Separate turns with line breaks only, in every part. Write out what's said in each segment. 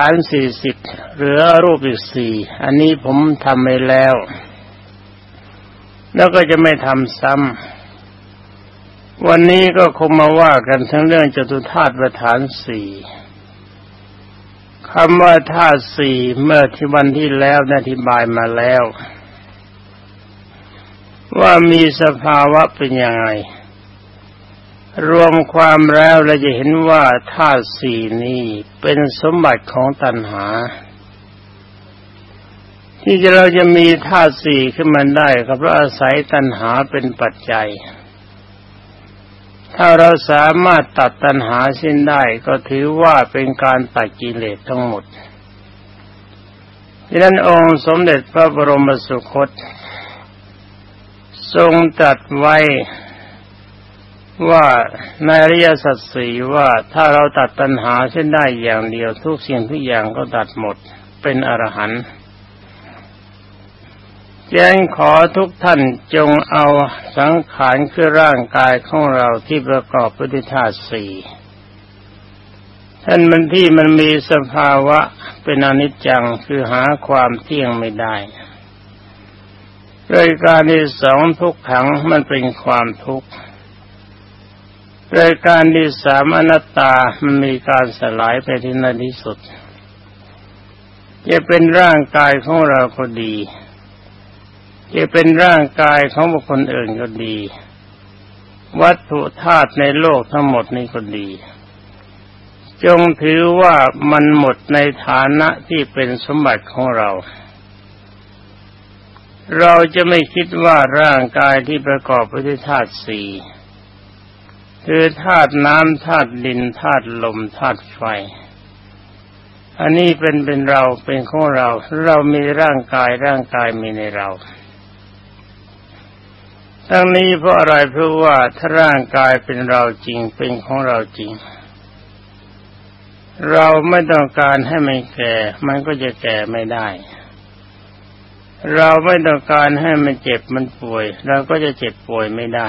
ฐานสี่สิบเหลือรูปอีกสี่อันนี้ผมทำไปแล้ว แล้วก็จะไม่ทำซ้ำวันนี้ก็คงมาว่ากันทั้งเรื่องจตุธาตุประฐานสี่คำว่าธาตุสี่เมื่อที่วันที่แล้วได้อธิบายมาแล้ว ว่ามีสภาวะเป็นยังไง รวมความแล้วเราจะเห็นว่าธาตุสี่นี้เป็นสมบัติของตัณหา ที่จะเราจะมีธาตุสี่ขึ้นมาได้ก็เพราะอาศัยตัณหาเป็นปัจจัย ถ้าเราสามารถตัดตัณหาสิ้นได้ก็ถือว่าเป็นการตัดกิเลสทั้งหมดดังนั้นองค์สมเด็จพระบรมสุคต ทรงตรัสไว้ ว่าในอริยสัจสี่ว่าถ้าเราตัดตัณหาเส้นได้อย่างเดียวทุกสิ่งทุกอย่างก็ตัดหมดเป็นอรหันต์แจ้งขอทุกท่านจงเอาสังขารคือร่างกายของเราที่ประกอบพุทธธาตุสี่ท่านมันที่มันมีสภาวะเป็นอนิจจังคือหาความเที่ยงไม่ได้รายการที่สองทุกขังมันเป็นความทุกข์ รายการที่สามอนัตตา มันมีการสลายไปที่นั่นที่สุด จะเป็นร่างกายของเราก็ดี จะเป็นร่างกายของบุคคลอื่นก็ดี วัตถุธาตุในโลกทั้งหมดนี้ก็ดี จงถือว่ามันหมดในฐานะที่เป็นสมบัติของเรา เราจะไม่คิดว่าร่างกายที่ประกอบไปด้วยธาตุสี่ คือธาตุน้ำธาตุดินธาตุลมธาตุไฟ อันนี้เป็นเป็นเราเป็นของเรา เรามีร่างกายร่างกายมีในเรา ทั้งนี้เพราะอะไรเพราะว่าถ้าร่างกายเป็นเราจริงเป็นของเราจริง เราไม่ต้องการให้มันแก่ มันก็จะแก่ไม่ได้เราไม่ต้องการให้มันเจ็บมันป่วย เราก็จะเจ็บป่วยไม่ได้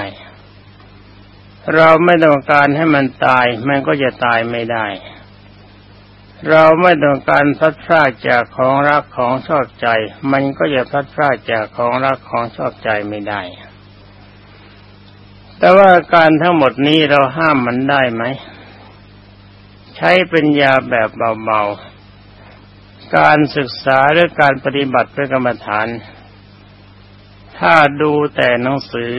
เราไม่ต้องการให้มันตาย มันก็จะตายไม่ได้ เราไม่ต้องการพัดพลาดจากของรักของชอบใจ มันก็จะพัดพลาดจากของรักของชอบใจไม่ได้ แต่ว่าการทั้งหมดนี้เราห้ามมันได้ไหม ใช้เป็นยาแบบเบาๆ การศึกษาหรือการปฏิบัติเพื่อกรรมฐาน ถ้าดูแต่หนังสือ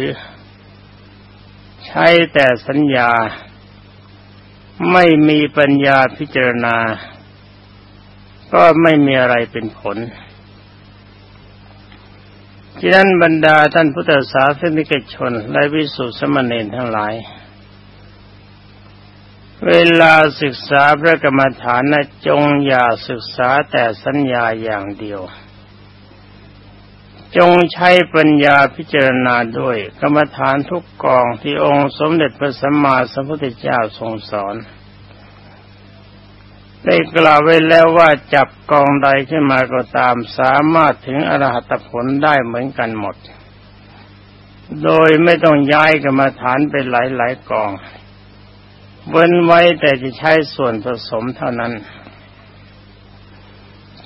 ใช้แต่สัญญา ไม่มีปัญญาพิจารณา ก็ไม่มีอะไรเป็นผลฉะนั้นบรรดาท่านพุทธศาสนิกชน และวิสุทธิสมณีทั้งหลาย เวลาศึกษาพระกรรมฐานนะจงอย่าศึกษาแต่สัญญาอย่างเดียว จงใช้ปัญญาพิจารณาด้วยกรรมฐานทุกกองที่องค์สมเด็จพระสัมมาสัมพุทธเจ้าทรงสอน ได้กล่าวไว้แล้วว่าจับกองใดขึ้นมาก็ตามสามารถถึงอรหัตผลได้เหมือนกันหมด โดยไม่ต้องย้ายกรรมฐานไปหลายๆกอง เว้นไว้แต่จะใช้ส่วนผสมเท่านั้น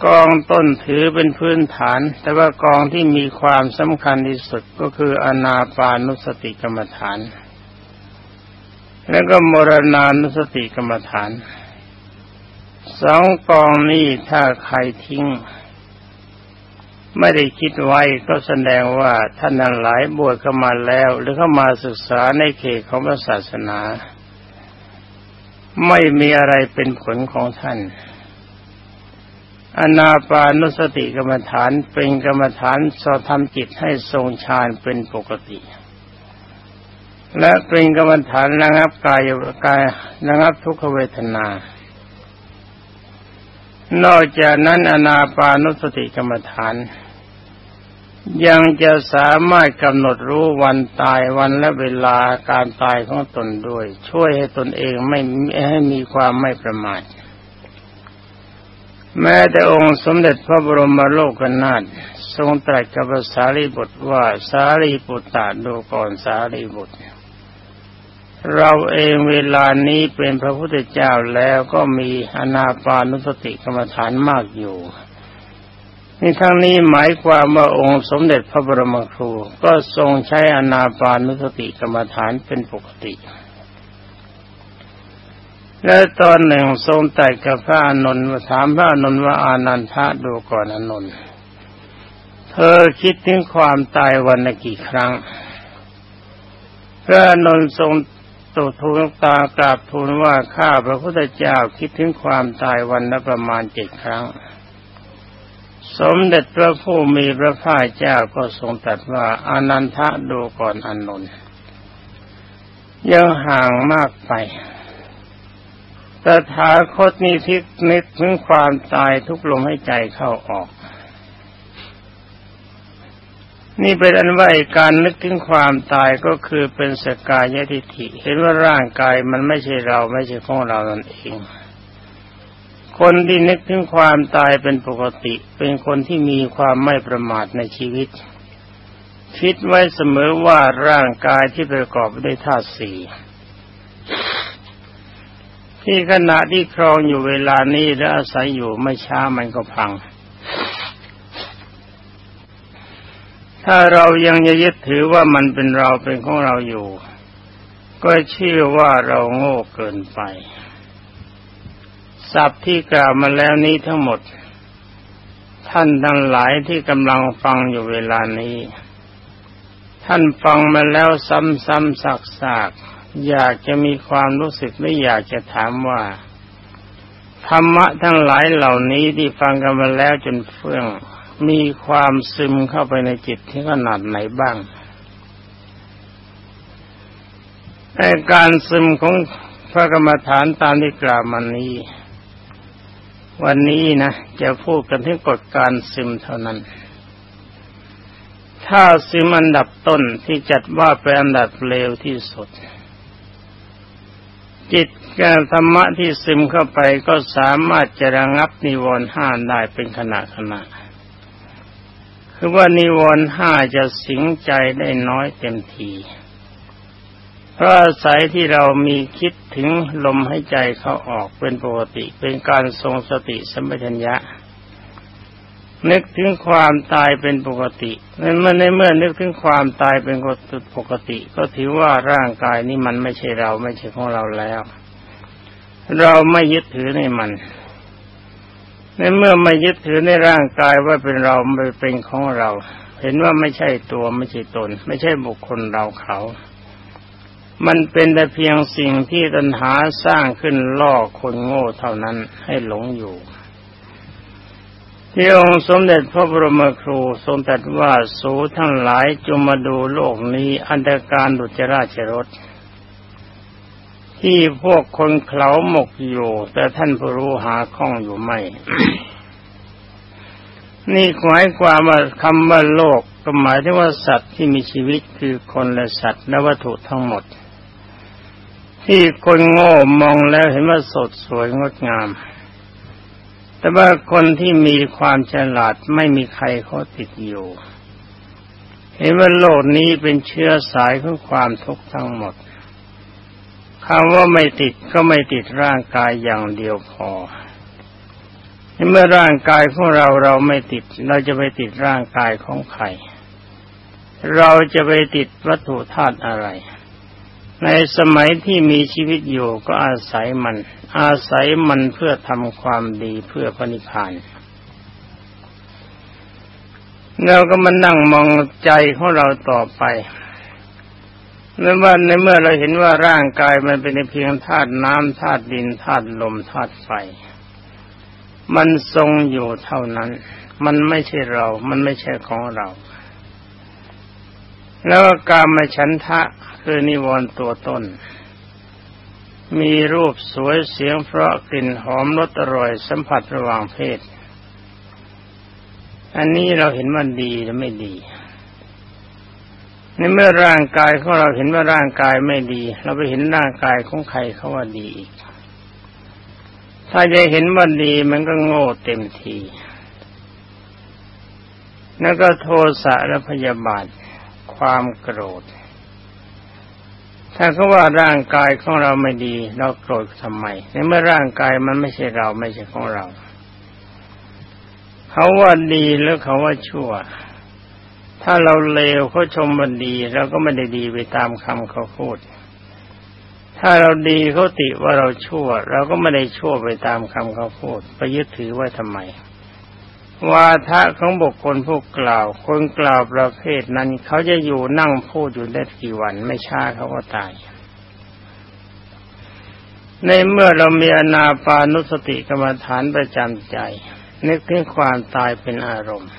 กองต้นถือเป็นพื้นฐาน แต่ว่ากองที่มีความสำคัญที่สุดก็คืออนาปานุสติกรรมฐาน แล้วก็มรณานุสติกรรมฐานสองกองนี้ถ้าใครทิ้ง ไม่ได้คิดไว้ก็แสดงว่าท่านนั้นหลายบวชเข้ามาแล้ว หรือเข้ามาศึกษาในเขตของพระศาสนา ไม่มีอะไรเป็นผลของท่าน อนาปานุสติกรรมฐานเป็นกรรมฐานสอทำจิตให้ทรงฌานเป็นปกติ และเป็นกรรมฐานระงับกายกายระงับทุกขเวทนา นอกจากนั้นอนาปานุสติกรรมฐาน ยังจะสามารถกำหนดรู้วันตายวันและเวลาการตายของตนด้วย ช่วยให้ตนเองไม่ให้มีความไม่ประมาท แม้แต่องค์สมเด็จพระบรมโลกนาถทรงตรัสกับสารีบุตรว่าสารีบุตรตาดูก่อนสารีบุตร เราเองเวลานี้เป็นพระพุทธเจ้าแล้วก็มีอนาปานุสติกรรมฐานมากอยู่นี่ทั้งนี้หมายความว่าองค์สมเด็จพระบรมครู ก็ทรงใช้อนาปานุสติกรรมฐานเป็นปกติ และตอนหนึ่งทรงแต่กับพระอานนท์ถามพระอานนท์ว่าอานันทะดูก่อนอานนท์เธอคิดถึงความตายวันละกี่ครั้ง พระอานนท์ทรงตุทูลตากราบทูลว่าข้าพระพุทธเจ้าคิดถึงความตายวันละประมาณเจ็ดครั้ง สมเด็จพระผู้มีพระภาคเจ้าก็ทรงตรัสว่าอานันทะดูก่อนอนนท์ยังห่างมากไป ตถาคตนี้ทิกนึกถึงความตายทุกลมให้ใจเข้าออก นี่เป็นอันว่าการนึกถึงความตายก็คือเป็นสกายทิฐิ เห็นว่าร่างกายมันไม่ใช่เราไม่ใช่ของเรานั่นเอง คนที่นึกถึงความตายเป็นปกติ เป็นคนที่มีความไม่ประมาทในชีวิต คิดไว้เสมอว่าร่างกายที่ประกอบด้วยธาตุสี่ ที่ขณะที่ครองอยู่เวลานี้และอาศัยอยู่ไม่ช้ามันก็พัง ถ้าเรายังยึดถือว่ามันเป็นเราเป็นของเราอยู่ ก็เชื่อว่าเราโง่เกินไปศัพท์ที่กล่าวมาแล้วนี้ทั้งหมด ท่านทั้งหลายที่กำลังฟังอยู่เวลานี้ ท่านฟังมาแล้วซ้ำๆซักๆ อยากจะมีความรู้สึกไม่อยากจะถามว่า ธรรมะทั้งหลายเหล่านี้ที่ฟังกันมาแล้วจนเฟื่อง มีความซึมเข้าไปในจิตที่ขนาดไหนบ้างแต่การซึมของพระกรรมฐานตามที่กล่าวมานี้ วันนี้นะจะพูดกันถึงกฎการซึมเท่านั้น ถ้าซึมอันดับต้นที่จัดว่าเป็นอันดับเลวที่สุด จิตการธรรมะที่ซึมเข้าไปก็สามารถจะระงับนิวรณ์ห้าได้เป็นขณะขณะคือว่านิวรณ์ห้าจะสิงใจได้น้อยเต็มทีเพราะอาศัยที่เรามีคิดถึงลมให้ใจเขาออกเป็นปกติเป็นการทรงสติสมัชัญญะ นึกถึงความตายเป็นปกติเมื่อในเมื่อนึกถึงความตายเป็นปกติ ก็ถือว่าร่างกายนี้มันไม่ใช่เราไม่ใช่ของเราแล้ว เราไม่ยึดถือในมัน ในเมื่อไม่ยึดถือในร่างกายว่าเป็นเราไม่เป็นของเรา เห็นว่าไม่ใช่ตัวไม่ใช่ตน ไม่ใช่บุคคลเราเขา มันเป็นแต่เพียงสิ่งที่ตัณหาสร้างขึ้นล่อคนโง่เท่านั้นให้หลงอยู่ ที่องค์สมเด็จพระบรมครูทรงตรัสว่าสูทั้งหลายจงมาดูโลกนี้อันตรการดุจราชรถ ที่พวกคนเขาหมกอยู่ แต่ท่านผู้รู้หาข้องอยู่ไม่ นี่หมายความว่าคำว่าโลกก็หมายถึงว่าสัตว์ที่มีชีวิตคือคนและสัตว์และวัตถุทั้งหมด ที่คนโง่มองแล้วเห็นว่าสดสวยงดงาม แต่ว่าคนที่มีความฉลาดไม่มีใครเขาติดอยู่ เห็นว่าโลกนี้เป็นเชื้อสายของความทุกข์ทั้งหมดคำว่าไม่ติดก็ไม่ติดร่างกายอย่างเดียวพอเมื่อร่างกายของเราเราไม่ติด เราจะไปติดร่างกายของใคร เราจะไปติดวัตถุธาตุอะไร ในสมัยที่มีชีวิตอยู่ก็อาศัยมัน อาศัยมันเพื่อทำความดีเพื่อพระนิพพานเราก็มานั่งมองใจของเราต่อไปเมื่อว่าในเมื่อเราเห็นว่าร่างกายมันเป็นเพียงธาตุน้ำธาตุดินธาตุลมธาตุไฟ มันทรงอยู่เท่านั้น มันไม่ใช่เรา มันไม่ใช่ของเรา แล้วการมาฉันทะ คือนิวรณ์ตัวต้น มีรูปสวยเสียงเพราะกลิ่นหอมรสอร่อยสัมผัสระหว่างเพศ อันนี้เราเห็นมันดีหรือไม่ดี ในเมื่อร่างกายของเราเห็นว่าร่างกายไม่ดี เราไปเห็นร่างกายของใครเขาว่าดีอีก ถ้าจะเห็นว่าดีมันก็โง่เต็มทีแล้วก็โทสะและพยาบาทความโกรธ ถ้าเขาว่าร่างกายของเราไม่ดี เราโกรธทำไมในเมื่อร่างกายมันไม่ใช่เราไม่ใช่ของเรา เขาว่าดีแล้วเขาว่าชั่ว ถ้าเราเลวเขาชมมันดีเราก็ไม่ได้ดีไปตามคำเขาพูด ถ้าเราดีเขาติว่าเราชั่ว เราก็ไม่ได้ชั่วไปตามคำเขาพูดไปยึดถือว่าทำไม วาทะของบุคคลผู้กล่าว คนกล่าวประเภทนั้น เขาจะอยู่นั่งพูดอยู่ได้กี่วันไม่ช้าเขาก็ตาย ในเมื่อเรามีอนาปานุสติกรรมฐานประจำใจ นึกถึงความตายเป็นอารมณ์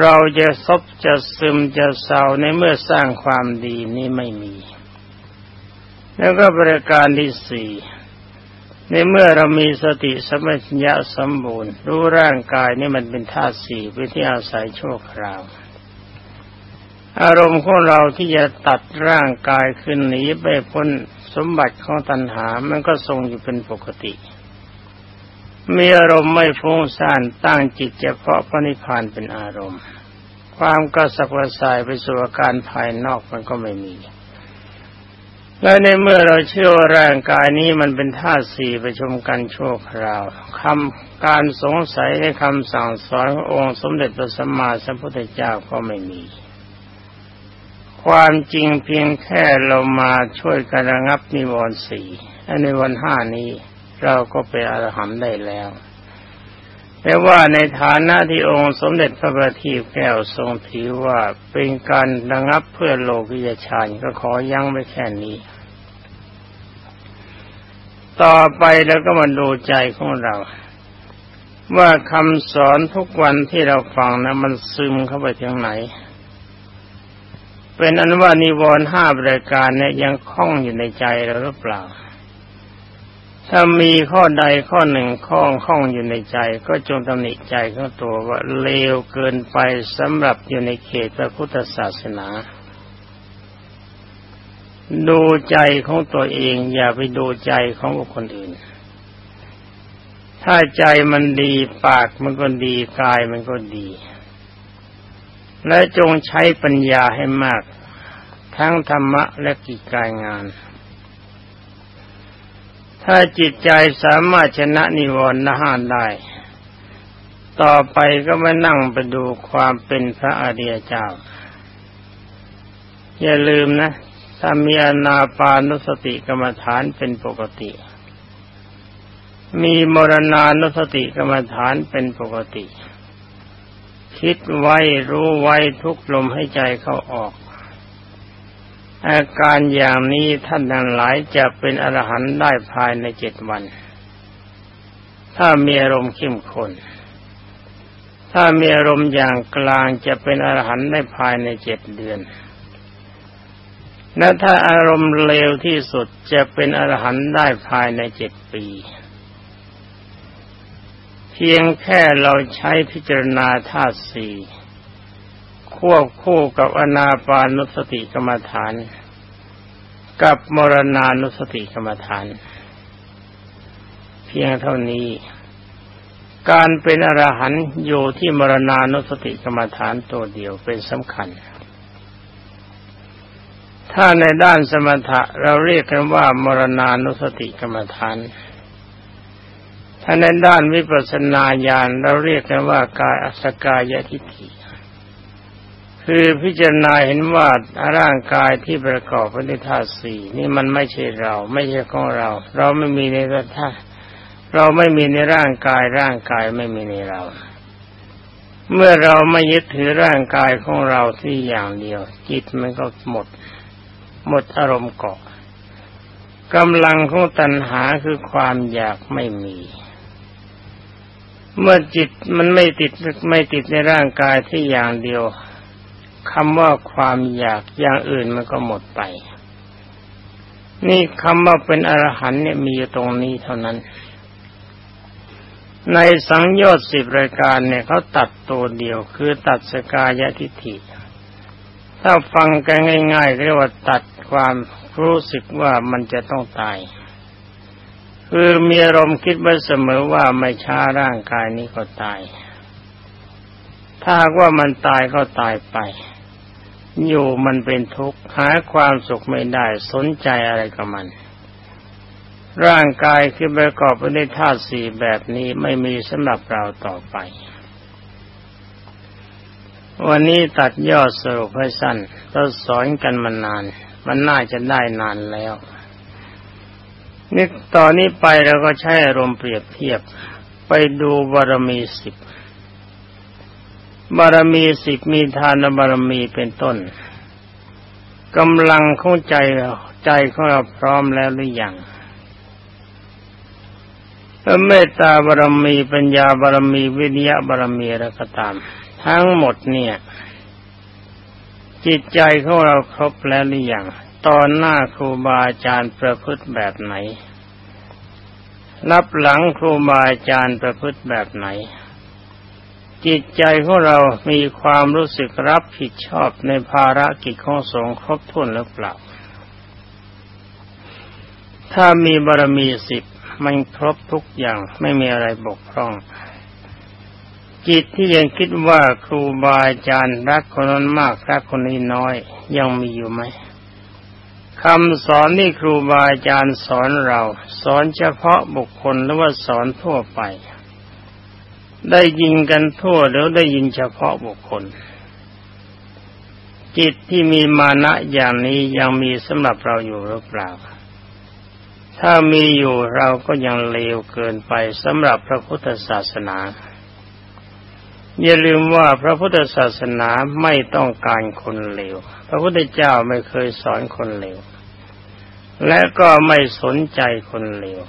เราจะซบจะซึมจะเศร้าในเมื่อสร้างความดีนี้ไม่มี แล้วก็บริการที่สี่ ในเมื่อเรามีสติสมัญญะสมบูรณ์ รู้ร่างกายนี่มันเป็นธาตุสี่เป็นที่อาศัยชั่วคราว อารมณ์ของเราที่จะตัดร่างกายขึ้นหนีไปพ้นสมบัติของตัณหา มันก็ทรงอยู่เป็นปกติ มีอารมณ์ไม่ฟุ้งซ่านตั้งจิตเฉพาะพระนิพพานเป็นอารมณ์ ความกระสับกระส่ายไปสู่อาการภายนอกมันก็ไม่มี และในเมื่อเราเชื่อว่าร่างกายนี้มันเป็นธาตุสี่ประชุมกันชั่วคราวคำการสงสัยในคำสั่งสอนขององค์สมเด็จพระสัมมาสัมพุทธเจ้าก็ไม่มี ความจริงเพียงแค่เรามาช่วยกันระงับนิวรณ์สี่ในวันห้านี้เราก็เป็นอรหันต์ได้แล้ว แต่ว่าในฐานะที่องค์สมเด็จพระบัณฑิตแก้วทรงถือว่าเป็นการระงับเพื่อโลกิยชานก็ขอยั้งไว้แค่นี้ ต่อไปแล้วก็มาดูใจของเรา ว่าคำสอนทุกวันที่เราฟังนะมันซึมเข้าไปถึงไหน เป็นอันว่านิวรณ์ห้าบริการเนี่ยยังคล้องอยู่ในใจเราหรือเปล่า ถ้ามีข้อใดข้อหนึ่งข้องข้องอยู่ในใจ ก็จงตำหนิใจของตัวว่าเลวเกินไปสำหรับอยู่ในเขตพระพุทธศาสนา ดูใจของตัวเองอย่าไปดูใจของบุคคลอื่น ถ้าใจมันดีปากมันก็ดีกายมันก็ดี และจงใช้ปัญญาให้มาก ทั้งธรรมะและกิจการงาน ถ้าจิตใจสามารถชนะนิวรณ์ห้าได้ ต่อไปก็มานั่งไปดูความเป็นพระอริยเจ้า อย่าลืมนะ ถ้ามีอนาปานุสติกรรมฐานเป็นปกติ มีมรณานุสติกรรมฐานเป็นปกติ คิดไว้รู้ไว้ทุกลมให้ใจเข้าออก อาการอย่างนี้ท่านทั้งหลายจะเป็นอรหันต์ได้ภายในเจ็ดวัน ถ้ามีอารมณ์เข้มข้นถ้ามีอารมณ์อย่างกลางจะเป็นอรหันต์ได้ภายในเจ็ดเดือน และถ้าอารมณ์เลวที่สุดจะเป็นอรหันต์ได้ภายในเจ็ดปี เพียงแค่เราใช้พิจารณาธาตุสี่ ควบคู่กับอนาปานุสติกรรมฐาน กับมรณานุสติกรรมฐาน เพียงเท่านี้ การเป็นอรหันต์อยู่ที่มรณานุสติกรรมฐานตัวเดียวเป็นสำคัญ ถ้าในด้านสมถะเราเรียกกันว่ามรณานุสติกรรมฐานถ้าในด้านวิปัสสนาญาณเราเรียกกันว่ากายอสกายทิฏฐิ คือพิจารณาเห็นว่าร่างกายที่ประกอบไปด้วยธาตุสี่นี่มันไม่ใช่เรา ไม่ใช่ของเรา เราไม่มีในธาตุเราไม่มีในร่างกาย ร่างกายไม่มีในเรา เมื่อเราไม่ยึดถือร่างกายของเราที่อย่างเดียว จิตมันก็หมด หมดอารมณ์เกาะกำลังของตัณหาคือความอยากไม่มี เมื่อจิตมันไม่ติดไม่ติดในร่างกายที่อย่างเดียว คำว่าความอยากอย่างอื่นมันก็หมดไป นี่คำว่าเป็นอรหันต์เนี่ยมีอยู่ตรงนี้เท่านั้น ในสังโยชน์สิบรายการเนี่ยเขาตัดตัวเดียวคือตัดสกายทิฏฐิ ถ้าฟังกันง่ายๆเรียกว่าตัดความรู้สึกว่ามันจะต้องตาย คือมีอารมณ์คิดไว้เสมอว่าไม่ช้าร่างกายนี้ก็ตายถ้าว่ามันตายก็ตายไป อยู่มันเป็นทุกข์หาความสุขไม่ได้สนใจอะไรกับมัน ร่างกายคือประกอบไปด้วยธาตุสี่แบบนี้ไม่มีสำหรับเราต่อไป วันนี้ตัดยอดสรุปให้สั้นเราสอนกันมานาน มันน่าจะได้นานแล้วนี่ตอนนี้ไปเราก็ใช้อารมณ์เปรียบเทียบ ไปดูบารมีสิบ บารมีสิบมีทานบารมีเป็นต้นกำลังของใจเราใจของเราพร้อมแล้วหรือยังเมตตาบารมีปัญญาบารมีวิญญาบารมีอะไรก็ตาม ทั้งหมดเนี่ย จิตใจของเราครบแล้วหรือยังตอนหน้าครูบาอาจารย์ประพฤติแบบไหนรับหลังครูบาอาจารย์ประพฤติแบบไหน จิตใจของเรามีความรู้สึกรับผิดชอบในภารกิจของสงฆ์ครบถ้วนหรือเปล่า ถ้ามีบารมีสิบมันครบทุกอย่างไม่มีอะไรบกพร่อง จิตที่ยังคิดว่าครูบาอาจารย์รักคนนั้นมากรักคนนี้น้อย ยังมีอยู่ไหมคำสอนที่ครูบาอาจารย์สอนเรา สอนเฉพาะบุคคลหรือว่าสอนทั่วไป ได้ยินกันทั่วหรือได้ยินเฉพาะบุคคล จิตที่มีมานะอย่างนี้ยังมีสำหรับเราอยู่หรือเปล่า ถ้ามีอยู่เราก็ยังเลวเกินไปสำหรับพระพุทธศาสนา อย่าลืมว่าพระพุทธศาสนาไม่ต้องการคนเลว พระพุทธเจ้าไม่เคยสอนคนเลวและก็ไม่สนใจคนเลว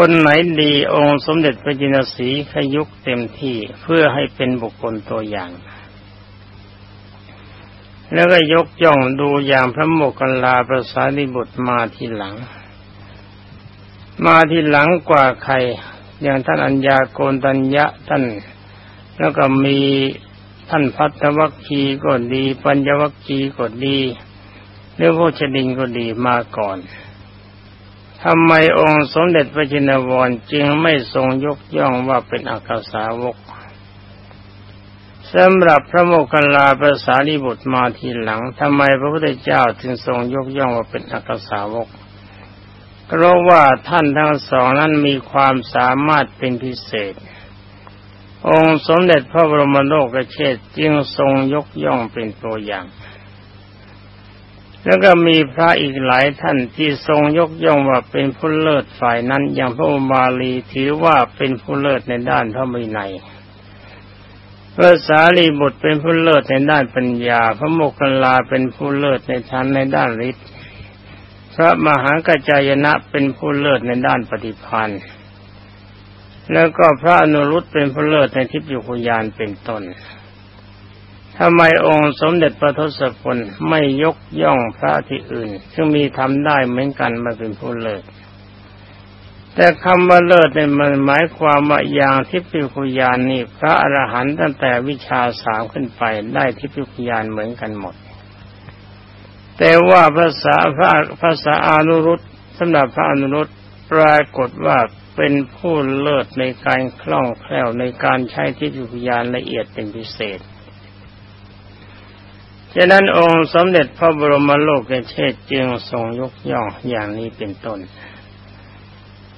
คนไหนดีองค์สมเด็จพระจินสีขยุกเต็มที่เพื่อให้เป็นบุคคลตัวอย่าง แล้วก็ยกย่องดูอย่างพระโมกขลาประสาริบุตรมาทีหลัง มาทีหลังกว่าใคร อย่างท่านอัญญาโกนตัญญะท่าน แล้วก็มีท่านพัทวัคคีก็ดี ปัญญวัคคีก็ดีหรือพวกชดินก็ดีมาก่อน ทำไมองค์สมเด็จพระจินวรจึงไม่ทรงยกย่องว่าเป็นอักษาวกสำหรับพระโมคคัลลาภาษาลิบุตรมาทีหลังทำไมพระพุทธเจ้าจึงทรงยกย่องว่าเป็นอักษาวกเพราะว่าท่านทั้งสองนั้นมีความสามารถเป็นพิเศษ องค์สมเด็จพระบรมโลกเชษจึงทรงยกย่องเป็นตัวอย่าง แล้วก็มีพระอีกหลายท่านที่ทรงยกย่องว่าเป็นผู้เลิศฝ่ายนั้น อย่างพระอุมาลีถือว่าเป็นผู้เลิศในด้านพระมินัยพระสารีบุตรเป็นผู้เลิศในด้านปัญญา พระโมคคัลลาเป็นผู้เลิศในทานในด้านฤทธิ์พระมหากัจายนะเป็นผู้เลิศในด้านปฏิพันธ์แล้วก็พระอนุรุตเป็นผู้เลิศในทิพยุคยานเป็นต้น ทำไมองค์สมเด็จพระทศพลไม่ยกย่องพระที่อื่น ซึ่งมีทำได้เหมือนกันมาเป็นผู้เลิศแต่คำว่าเลิศเนี่ยมันหมายความว่าอย่างทิพยุยานนี่พระอรหันต์ตั้งแต่วิชาสามขึ้นไปได้ทิพยุยานเหมือนกันหมด แต่ว่าภาษาพระภาษาอนุรุตสำหรับพระอนุรุตปรากฏว่าเป็นผู้เลิศในการคล่องแคล่วในการใช้ทิฏฐิพยานละเอียดเป็นพิเศษ ฉะนั้นองค์สมเด็จพระบรมโลกเชษจึงทรงยกย่องอย่างนี้เป็นต้น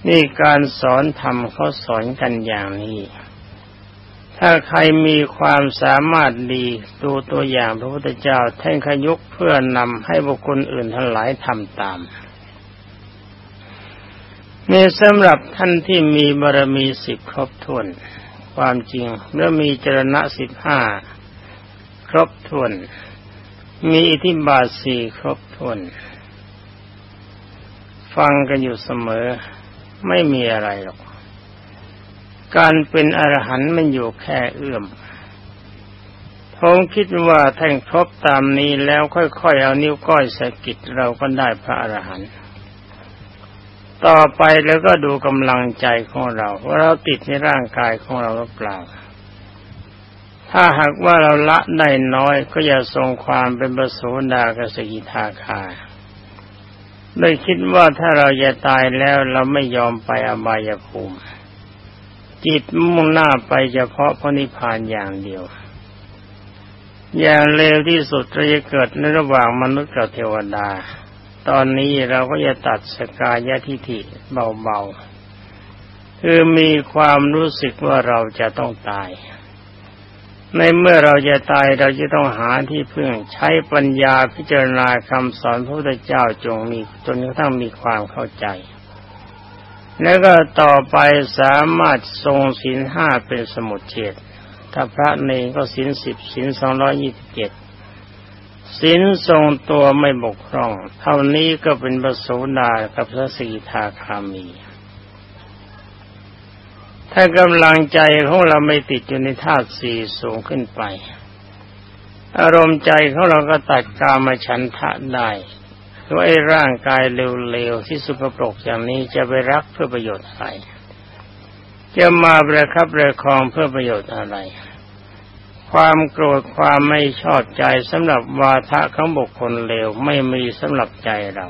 นี่การสอนธรรมเขาสอนกันอย่างนี้ ถ้าใครมีความสามารถดีดูตัวอย่างพระพุทธเจ้าท่านขยุกเพื่อนำให้บุคคลอื่นทั้งหลายทำตามนี่สำหรับท่านที่มีบารมีสิบครบถ้วน ความจริงเมื่อมีจรณะสิบห้าครบถ้วน มีอิทธิบาทสี่ครบถ้วน ฟังกันอยู่เสมอ ไม่มีอะไรหรอก การเป็นอรหันต์มันอยู่แค่เอื้อมผมคิดว่าท่านครบตามนี้แล้วค่อยๆเอานิ้วก้อยสะกิดเราก็ได้พระอรหันต์ต่อไปแล้วก็ดูกำลังใจของเรา ว่าเราติดในร่างกายของเราหรือเปล่า ถ้าหากว่าเราละได้น้อยก็อย่าทรงความเป็นประโสดากสกิทาคาเลยคิดว่าถ้าเราจะตายแล้วเราไม่ยอมไปอบายภูมิ จิตมุ่งหน้าไปเฉพาะพระนิพพานอย่างเดียว อย่างเร็วที่สุดเราจะเกิดในระหว่างมนุษย์กับเทวดา ตอนนี้เราก็จะตัดสกายทิฐิเบาๆคือมีความรู้สึกว่าเราจะต้องตาย ในเมื่อเราจะตายเราจะต้องหาที่พึ่งใช้ปัญญาพิจารณาคำสอนพระพุทธเจ้าจงมีจนกระทั่งมีความเข้าใจ แล้วก็ต่อไปสามารถทรงศีลห้าเป็นสมุดเฉดถ้าพระเนก็สินสิบสินสองร้อยี่สิบเจ็ดสินทรงตัวไม่บกพร่อง เท่านี้ก็เป็นประสูดากับพระสีทาคามี ถ้ากำลังใจของเราไม่ติดอยู่ในธาตุสี่สูงขึ้นไป อารมณ์ใจของเราก็ตัดกามาฉันทะได้ว่าไอ้ร่างกายเร็วๆที่สุภปรกอย่างนี้จะไปรักเพื่อประโยชน์อะไร จะมาประคับประคองเพื่อประโยชน์อะไร ความโกรธความไม่ชอบใจสำหรับวาทะของบุคคลเลวไม่มีสำหรับใจเรา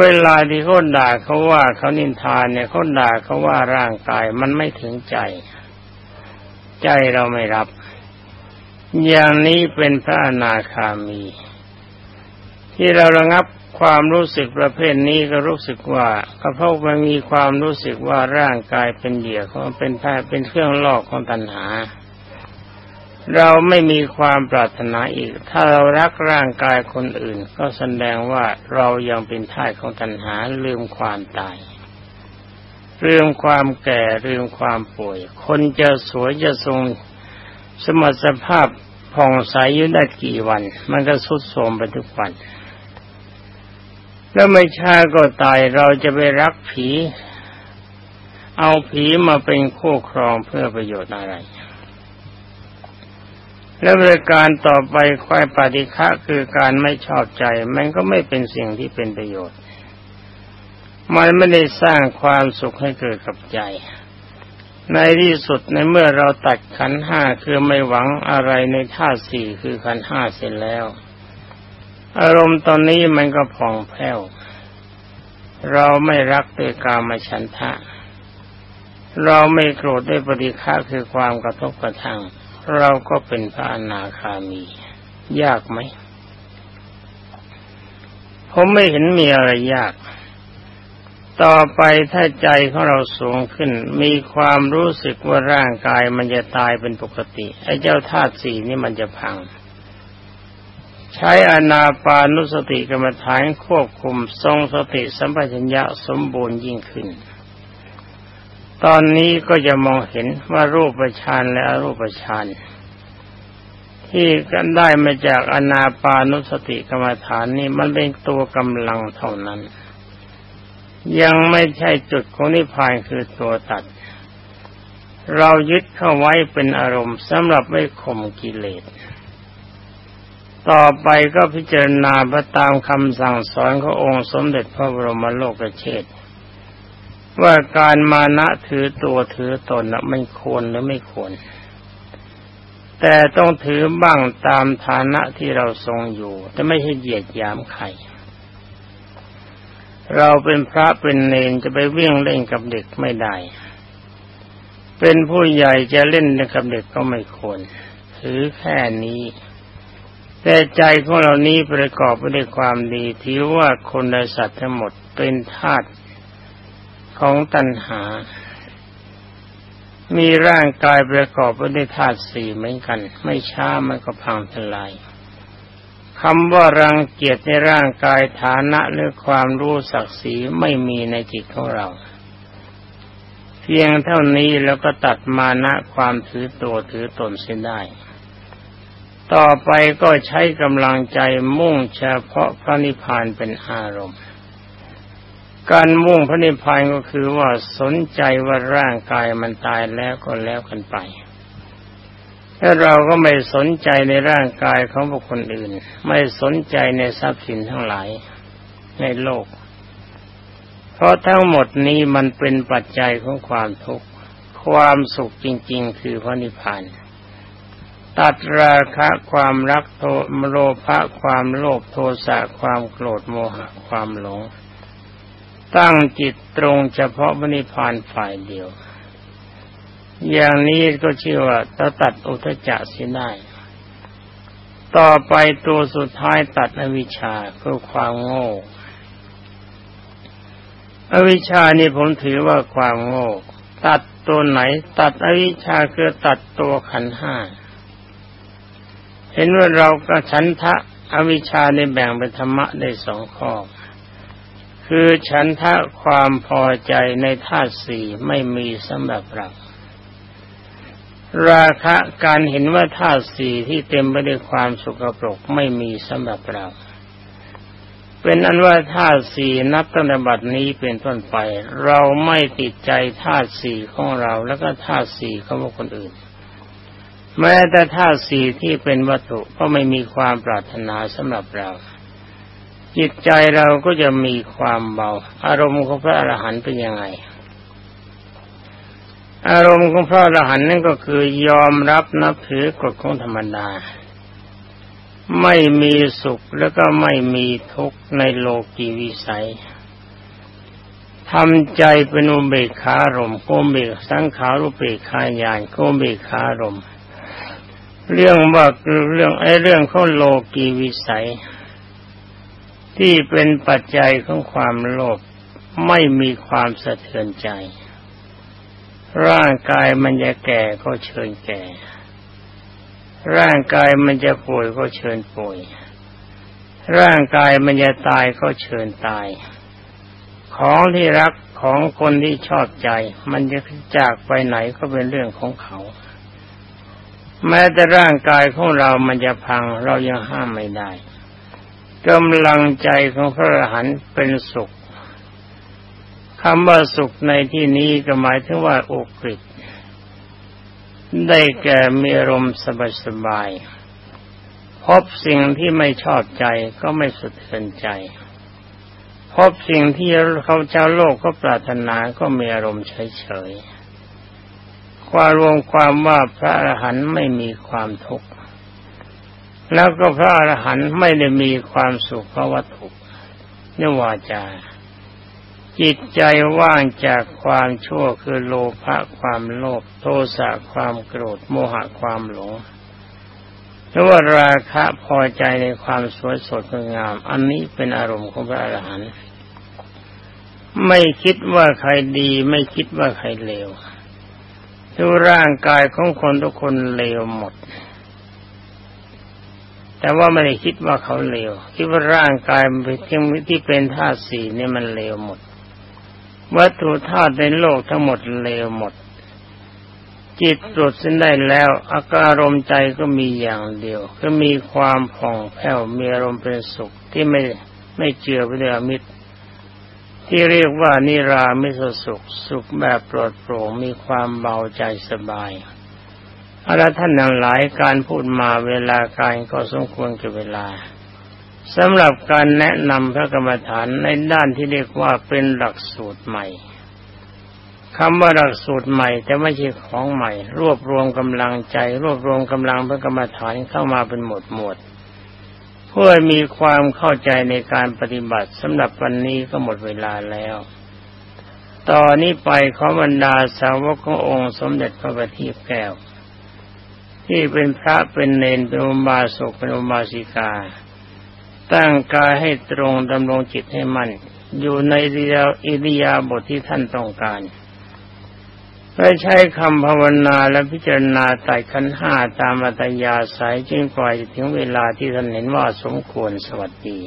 เวลาที่เขาด่าเขาว่าเขานินทานเนี่ยเขาด่าเขาว่าร่างกายมันไม่ถึงใจ ใจเราไม่รับ อย่างนี้เป็นพระอนาคามี ที่เราระงับความรู้สึกประเภทนี้ก็รู้สึกว่าก็เพราะมันมีความรู้สึกว่าร่างกายเป็นเหยื่อของเป็นแพทเป็นเครื่องลอกของตัณหา เราไม่มีความปรารถนาอีก ถ้าเรารักร่างกายคนอื่น ก็แสดงว่าเรายังเป็นท่ายของตัณหาลืมความตายลืมความแก่ลืมความป่วย คนจะสวยจะทรงสมรรถภาพผ่องใสอยู่ได้กี่วัน มันก็สุดโทรมไปทุกวัน แล้วไม่ช้าก็ตายเราจะไปรักผี เอาผีมาเป็นคู่ครองเพื่อประโยชน์อะไร แล้วบริการต่อไปควายปฏิฆะคือการไม่ชอบใจ มันก็ไม่เป็นสิ่งที่เป็นประโยชน์ มันไม่ได้สร้างความสุขให้เกิดกับใจ ในที่สุดในเมื่อเราตัดขันห้าคือไม่หวังอะไรในท่าสี่คือขันห้าเสร็จแล้ว อารมณ์ตอนนี้มันก็ผ่องแผ้ว เราไม่รักด้วยกามฉันทะ เราไม่โกรธด้วยปฏิฆาคือความกระทบกระทั่ง เราก็เป็นพระอนาคามี ยากไหมผมไม่เห็นมีอะไรยาก ต่อไปถ้าใจของเราสูงขึ้น มีความรู้สึกว่าร่างกายมันจะตายเป็นปกติ ไอ้เจ้าธาตุสี่นี่มันจะพัง ใช้อนาปานุสติกรรมฐานควบคุมทรงสติสัมปชัญญะสมบูรณ์ยิ่งขึ้น ตอนนี้ก็จะมองเห็นว่ารูปฌานและอรูปฌานที่กันได้มาจากอนาปานุสติกรรมฐานนี่มันเป็นตัวกำลังเท่านั้น ยังไม่ใช่จุดของนิพพานคือตัวตัด เรายึดเข้าไว้เป็นอารมณ์สำหรับไม่ข่มกิเลส ต่อไปก็พิจารณาพระตามคำสั่งสอนขององค์สมเด็จพระบรมโลกเชษฐ์ ว่าการมานะถือตัวถือตนนะไม่ควรหรือไม่ควร แต่ต้องถือบ้างตามฐานะที่เราทรงอยู่ แต่ไม่ใช่เหยียดหยามใครเราเป็นพระเป็นเนนจะไปวิ่งเล่นกับเด็กไม่ได้ เป็นผู้ใหญ่จะเล่นกับเด็กก็ไม่ควรถือแค่นี้ แต่ใจของเรานี้ประกอบไปด้วยความดีถือว่าคนในสัตว์ทั้งหมดเป็นธาตุ ของตัณหา มีร่างกายประกอบไปด้วยธาตุสี่เหมือนกัน ไม่ช้ามันก็พังทลายคำว่ารังเกียจในร่างกายฐานะหรือความรู้ศักดิ์ศรีไม่มีในจิตของเรา เพียงเท่านี้แล้วก็ตัดมานะความถือตัวถือตนเสียได้ ต่อไปก็ใช้กำลังใจมุ่งเฉพาะพระนิพพานเป็นอารมณ์ การมุ่งพระนิพพานก็คือว่าสนใจว่าร่างกายมันตายแล้วก็แล้วกันไปถ้าเราก็ไม่สนใจในร่างกายของบุคคลอื่น ไม่สนใจในทรัพย์สินทั้งหลายในโลก เพราะทั้งหมดนี้มันเป็นปัจจัยของความทุกข์ความสุขจริง ๆ คือพระนิพพานตัดราคะความรักโทมโลภะความโลภโทสะความโกรธโมหะความหลง ตั้งจิตตรงเฉพาะมนิพานฝ่ายเดียว อย่างนี้ก็ชื่อว่าเราตัดอุทจักเสียได้ ต่อไปตัวสุดท้ายตัดอวิชชาคือความโง่อวิชชานี่ผมถือว่าความโง่ตัดตัวไหน ตัดอวิชชาคือตัดตัวขันห้าเห็นว่าเราก็ฉันทะอวิชชาในแบ่งเป็นธรรมะได้สองข้อ คือฉันทะความพอใจในธาตุสี่ไม่มีสำหรับเราราคะการเห็นว่าธาตุสี่ที่เต็มไปด้วยความสุกปรกไม่มีสำหรับเรา เป็นอันว่าธาตุสี่นับตั้งแต่บัดนี้เป็นต้นไป เราไม่ติดใจธาตุสี่ของเราแล้วก็ธาตุสี่ของคนอื่น แม้แต่ธาตุสี่ที่เป็นวัตถุก็ไม่มีความปรารถนาสำหรับเรา จิตใจเราก็จะมีความเบา อารมณ์ของพระอรหันต์เป็นยังไง อารมณ์ของพระอรหันต์นั่นก็คือยอมรับนับถือกฎของธรรมดา ไม่มีสุขแล้วก็ไม่มีทุกข์ในโลกีวิสัยทำใจเป็นอุเบกขารมโกเบกสังขารุเบกขายานโกเบกขารมเรื่องว่าเรื่องไอ้เรื่องขอโลกีวิสัย ที่เป็นปัจจัยของความโลภไม่มีความสะเทือนใจ ร่างกายมันจะแก่ก็เชิญแก่ ร่างกายมันจะป่วยก็เชิญป่วย ร่างกายมันจะตายก็เชิญตาย ของที่รักของคนที่ชอบใจ มันจะจากไปไหนก็เป็นเรื่องของเขา แม้แต่ร่างกายของเรามันจะพังเรายังห้ามไม่ได้ กำลังใจของพระอรหันต์เป็นสุขคำว่าสุขในที่นี้ก็หมายถึงว่าอกริดได้แก่มีอารมณ์สบายๆพบสิ่งที่ไม่ชอบใจก็ไม่สะเทือนใจ พบสิ่งที่เขาเจ้าโลกก็ปรารถนาก็มีอารมณ์เฉยๆความรวมความว่าพระอรหันต์ไม่มีความทุกข์ แล้วก็พระอรหันต์ไม่ได้มีความสุขเพราะวัตถุเนวาจา จิตใจว่างจากความชั่วคือโลภะความโลภโทสะความโกรธโมหะความหลงหรือว่าราคะพอใจในความสวยสดงาม อันนี้เป็นอารมณ์ของพระอรหันต์ไม่คิดว่าใครดีไม่คิดว่าใครเลวดูร่างกายของคนทุกคนเลวหมด แต่ว่าไม่ได้คิดว่าเขาเลวคิดว่าร่างกายเป็นเที่เป็นธาตุสี่เนี่ยมันเลวหมด วัตถุธาตุในโลกทั้งหมดเลวหมด จิตตรวจสิ้นได้แล้วอาการมใจก็มีอย่างเดียว ก็มีความผ่องแผ้วมีอารมณ์เป็นสุขที่ไม่ไม่เจือไปด้วยอมิตร ที่เรียกว่านิรามิสสุข สุขแบบปลอดโปร่งมีความเบาใจสบาย อาละท่านทั้งหลายการพูดมาเวลาการก็สมควรกับเวลาสำหรับการแนะนำพระกรรมฐานในด้านที่เรียกว่าเป็นหลักสูตรใหม่คำว่าหลักสูตรใหม่แต่ไม่ใช่ของใหม่ รวบรวมกำลังใจ รวบรวมกำลังพระกรรมฐานเข้ามาเป็นหมวดหมวดเพื่อมีความเข้าใจในการปฏิบัติสำหรับวันนี้ก็หมดเวลาแล้ว ต่อนนี้ไปขอบรรดาสาวกขององค์สมเด็จพระบัณฑิตแก้ว ที่เป็นพระเป็นเนนเป็นอุบาสกเป็นอุบาสิกา ตั้งกายให้ตรงดำรงจิตให้มั่นอยู่ในอิริยาบทที่ท่านต้องการไปใช้คำภาวนาและพิจารณาไต่ขันห้าตามอัตยาสายจึงปล่อยถึงเวลาที่ท่านเห็นว่าสมควรสวัสดี